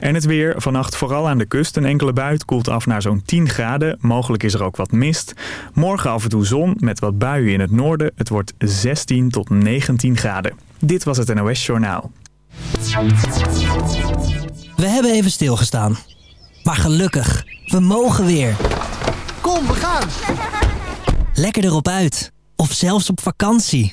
En het weer. Vannacht vooral aan de kust. Een enkele buit koelt af naar zo'n 10 graden. Mogelijk is er ook wat mist. Morgen af en toe zon met wat buien in het noorden. Het wordt 16 tot 19 graden. Dit was het NOS Journaal. We hebben even stilgestaan. Maar gelukkig, we mogen weer. Kom, we gaan! Lekker erop uit. Of zelfs op vakantie.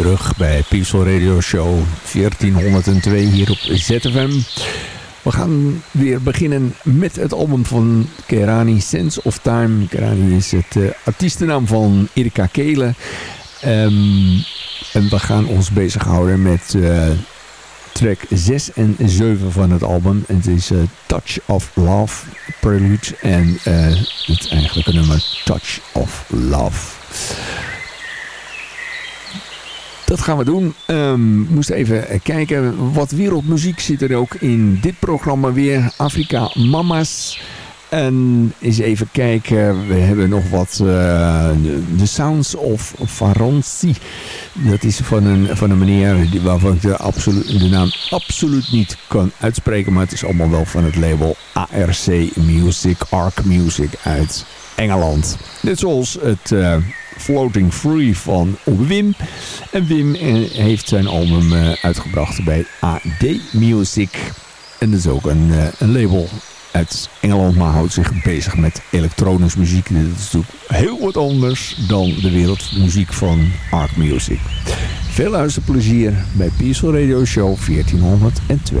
terug bij Peaceful Radio Show 1402 hier op ZFM. We gaan weer beginnen met het album van Kerani, Sense of Time. Kerani is het uh, artiestennaam van Erika Kelen. Um, en we gaan ons bezighouden met uh, track 6 en 7 van het album. Het is uh, Touch of Love Prelude en het eigenlijke nummer Touch of Love. Dat gaan we doen. Um, we moesten even kijken. Wat wereldmuziek zit er ook in dit programma weer. Afrika Mama's. En eens even kijken. We hebben nog wat. Uh, The Sounds of Faransi. Dat is van een, van een meneer waarvan ik de, de naam absoluut niet kan uitspreken. Maar het is allemaal wel van het label ARC Music. Arc Music uit Engeland. Net zoals het... Uh, Floating Free van Wim. En Wim heeft zijn album uh, uitgebracht bij AD Music. En dat is ook een, uh, een label uit Engeland, maar houdt zich bezig met elektronische muziek. Dat is natuurlijk heel wat anders dan de wereldmuziek van Arc Music. Veel luisterplezier bij Peaceful Radio Show 1402.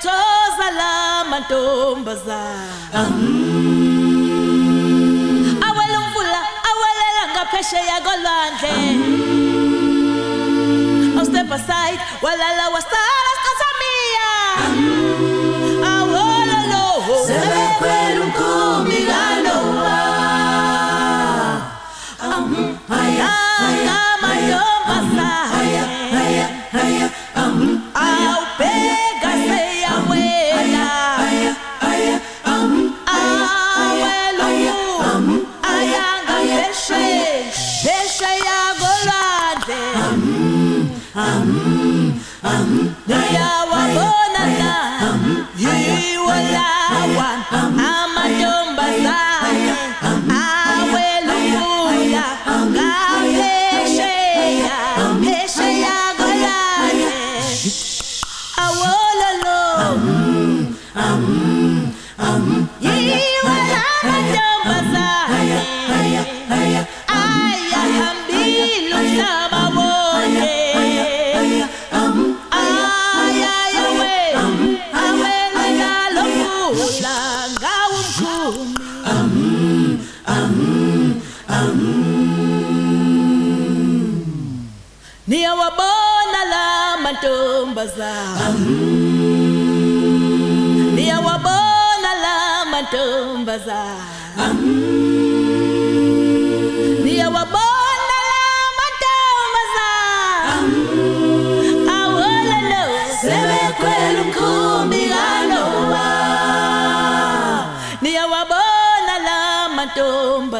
Ayaqothoza la mantombazana mm. awela umfula awelela ngaphesheya kolwandle mm. oh step aside walala wasala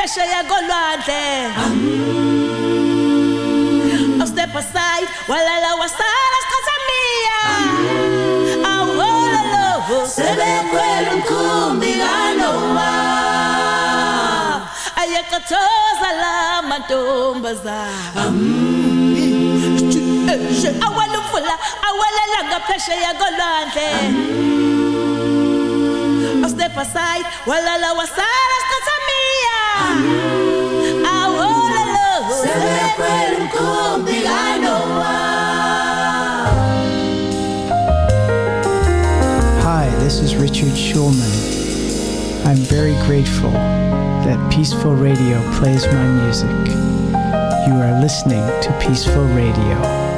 phesha yagolwadle oh step aside walala wasala skazamia. Awololo sebekwela umkhumbi kanoma ayakathoza la mantombazana awalumvula awalela ngaphesha yakolwandle oh step aside walala wasala skazamia. Hi, this is Richard Schulman. I'm very grateful that Peaceful Radio plays my music. You are listening to Peaceful Radio.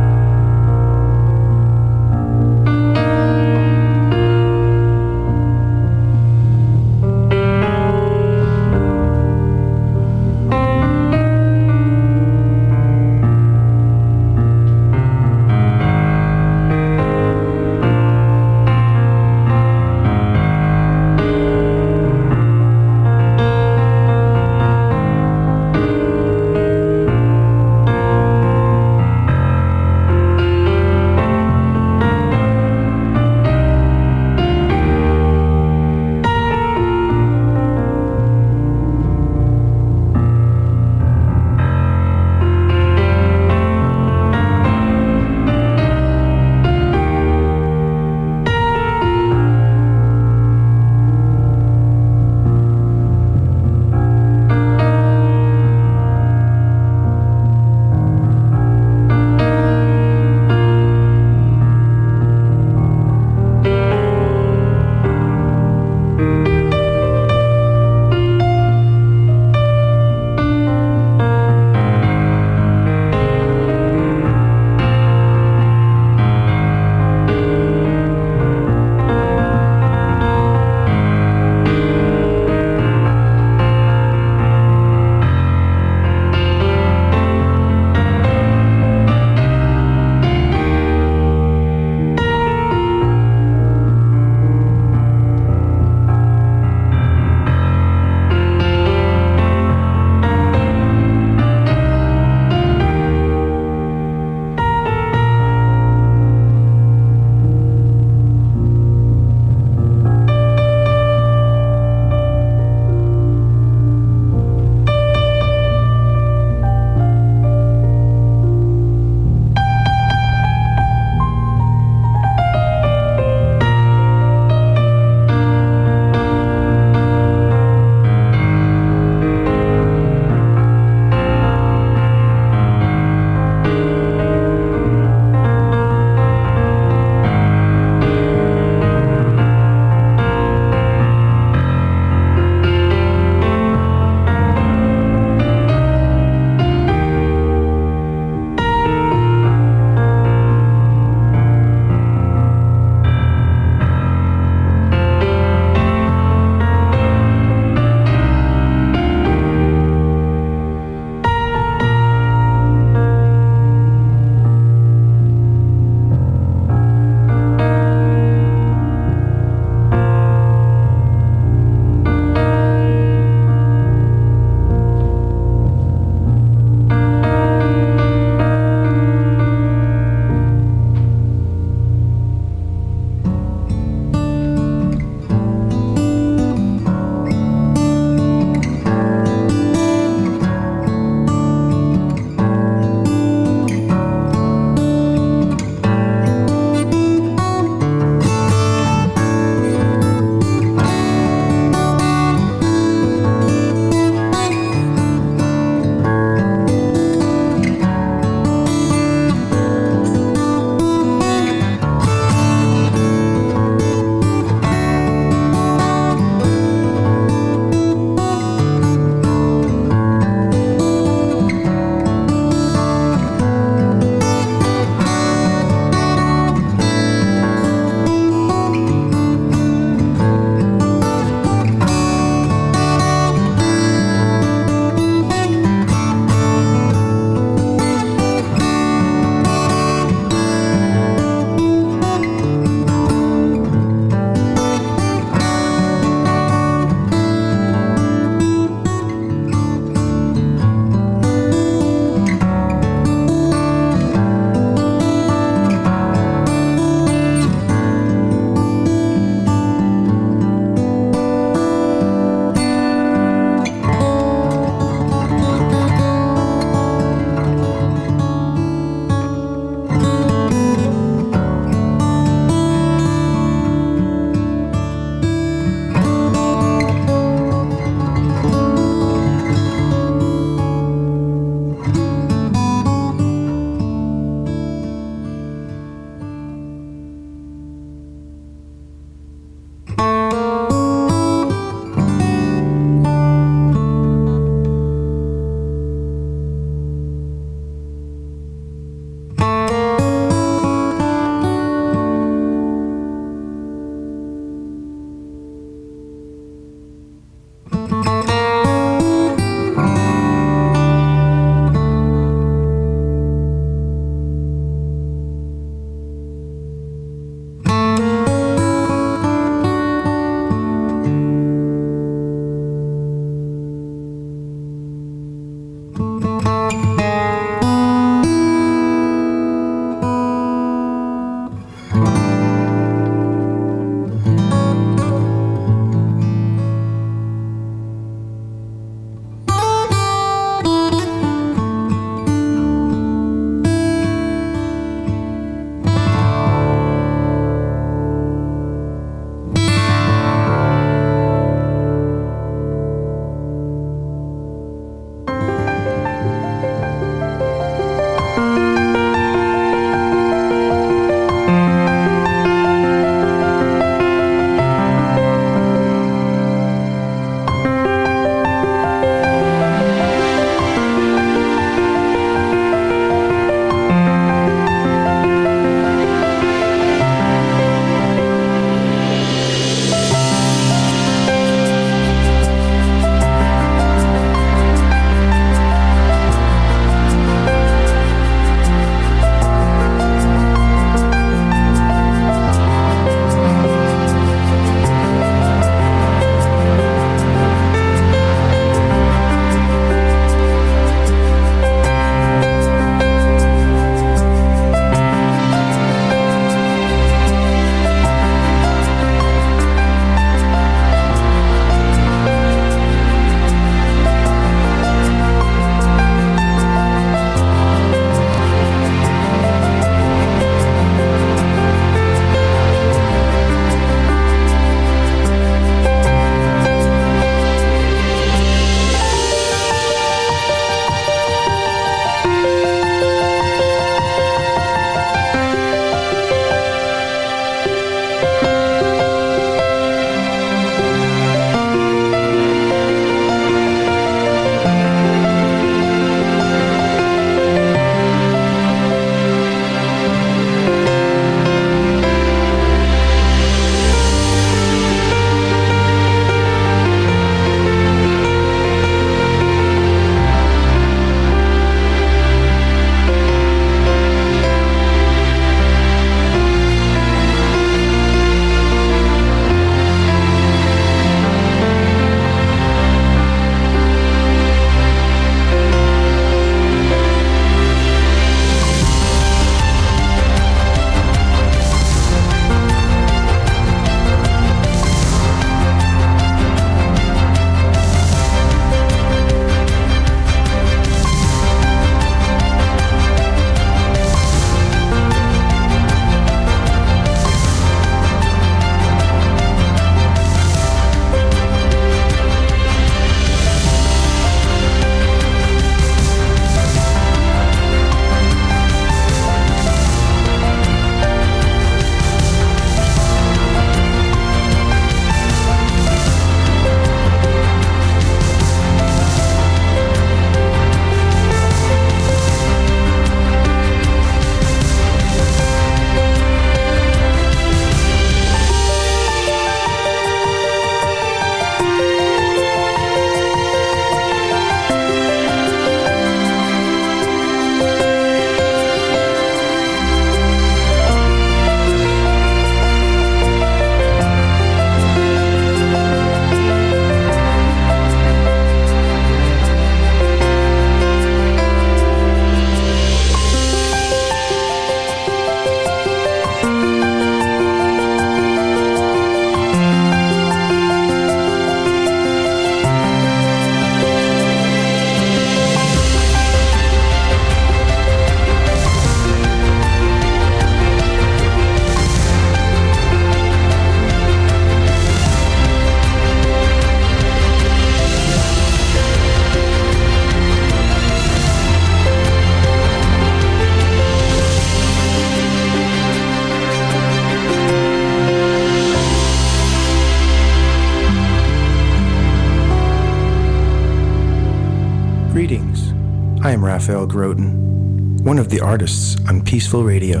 Rafael Groten, one of the artists on Peaceful Radio.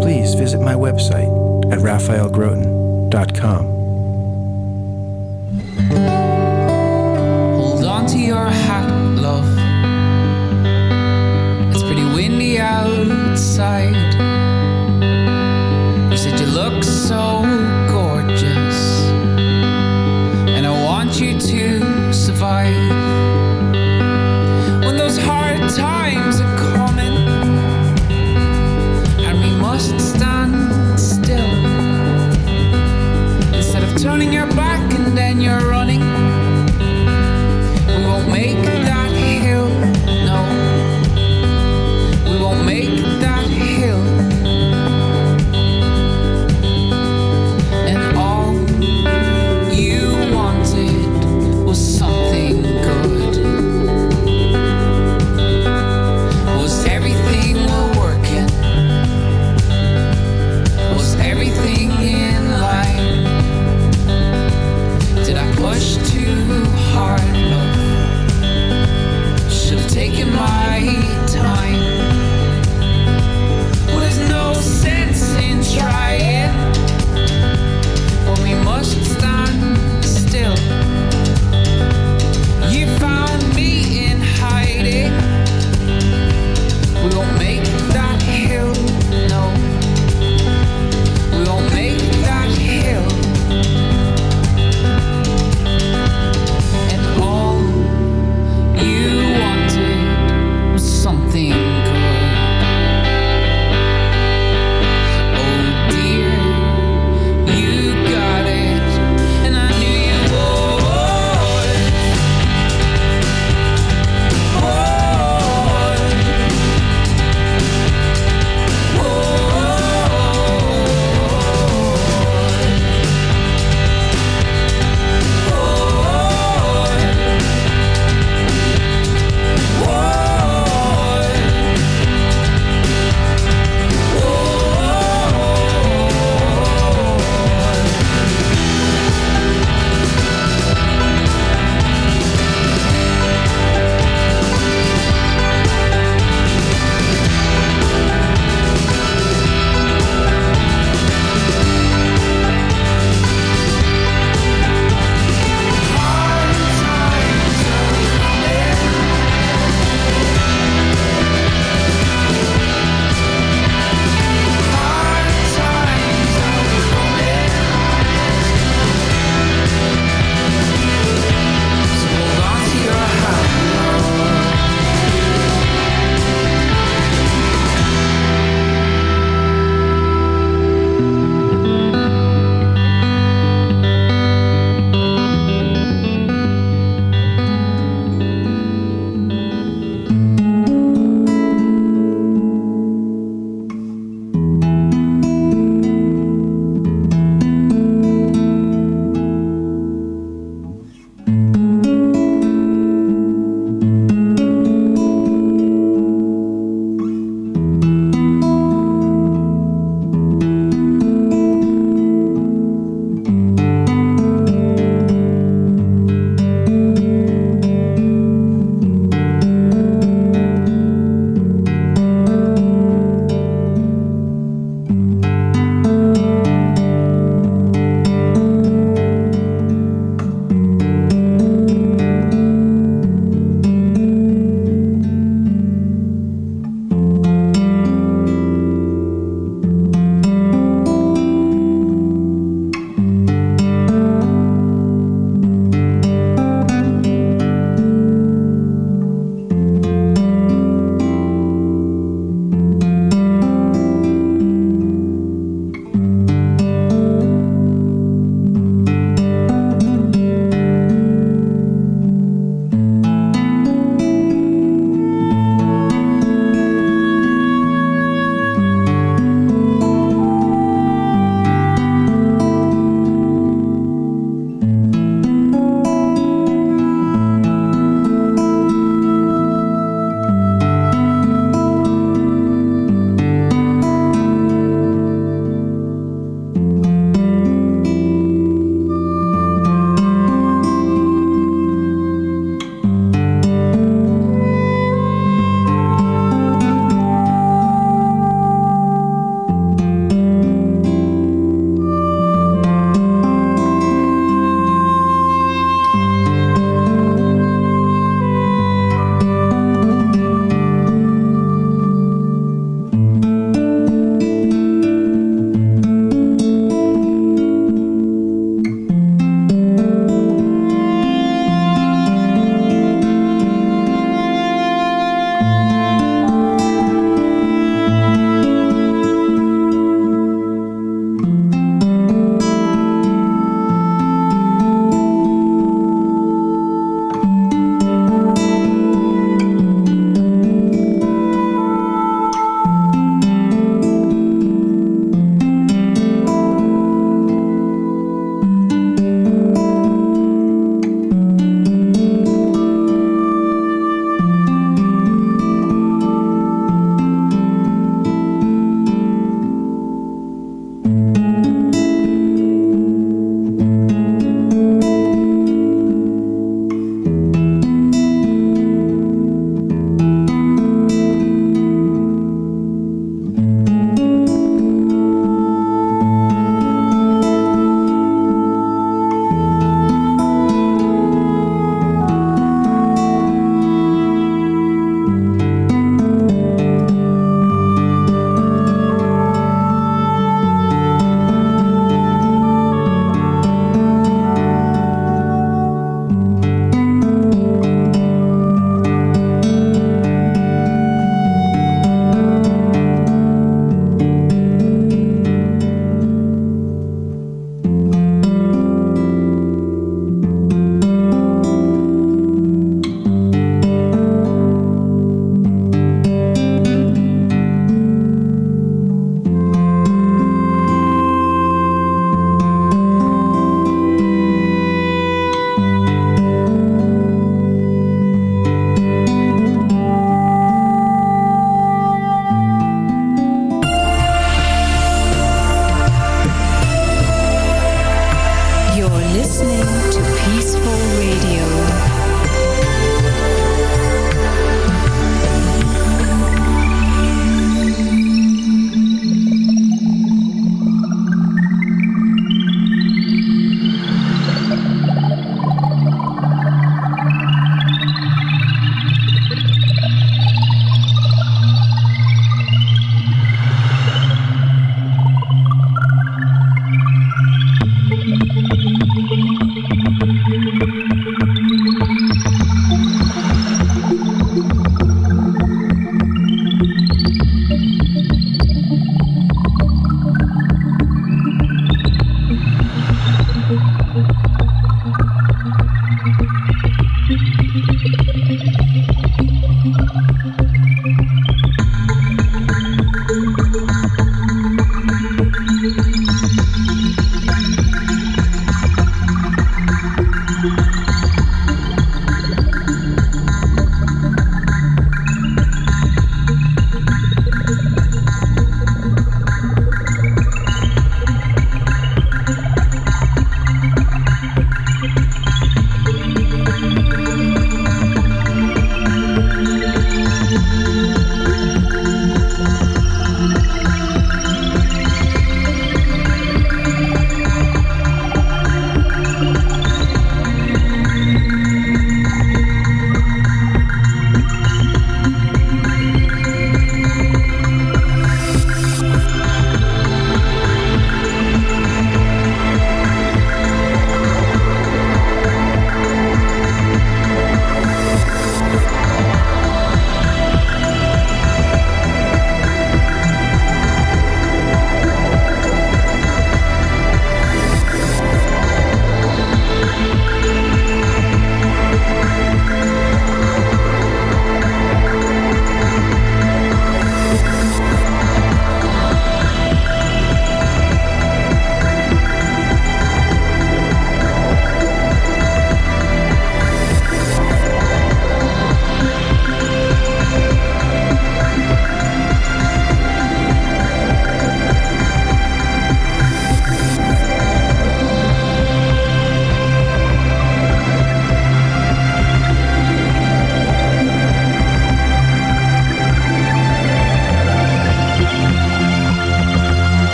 Please visit my website at rafaelgroten.com.